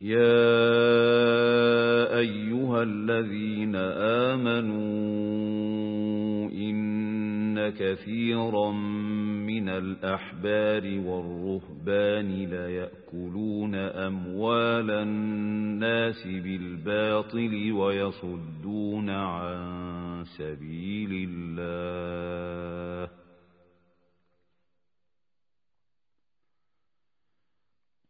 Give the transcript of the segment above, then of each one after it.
يا أيها الذين آمنوا إن كثيرا من الأحبار والرهبان ليأكلون أموال الناس بالباطل ويصدون عن سبيل الله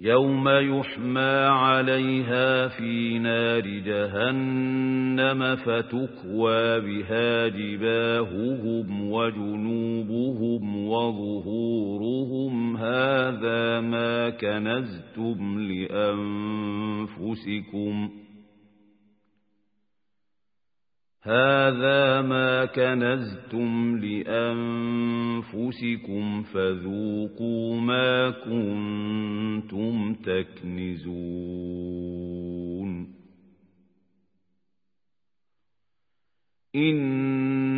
يوم يحمى عليها في نار جهنم فتكوى بها جباههم وجنوبهم وظهورهم هذا ما كنزتم لأنفسكم هذا ما كنزتم لأنفسكم فذوقوا ما كنتم تكنزون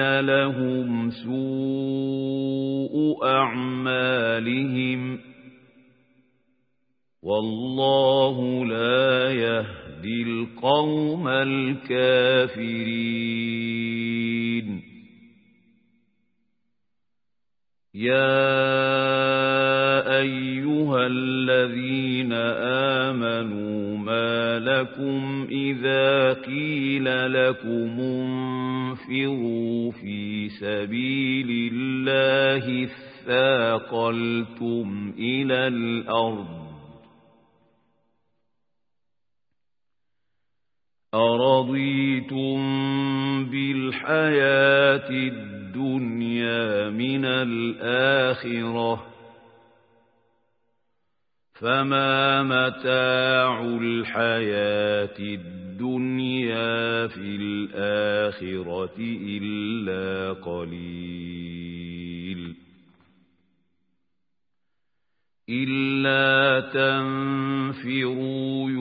لهم سوء أعمالهم والله لا يهدي القوم الكافرين يا أيها الذين آمنوا ما لكم إذا قيل لكم انفروا في سبيل الله اثاقلتم إلى الأرض أرضيتم بالحياة الدنيا من الآخرة فما متاع الحياة الدنيا في الآخرة إلا قليل إلا تنفروا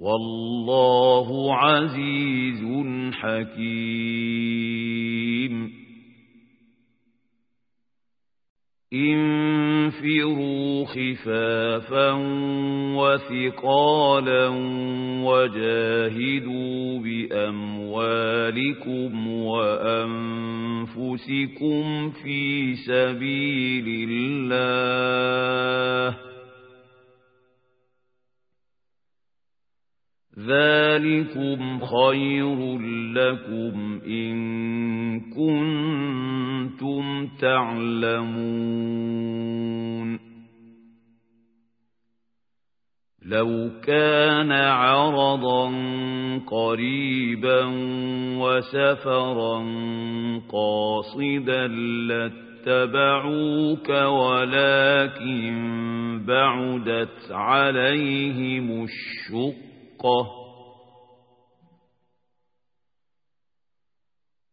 والله عزيز حكيم. انفروا خفافا وثقالا وجاهدوا بأموالكم وأنفسكم في سبيل الله. ذلكم خير لكم إن كنتم تعلمون لو كان عرضا قريبا وسفرا قاصدا لاتبعوك ولكن بعدت عليهم الشق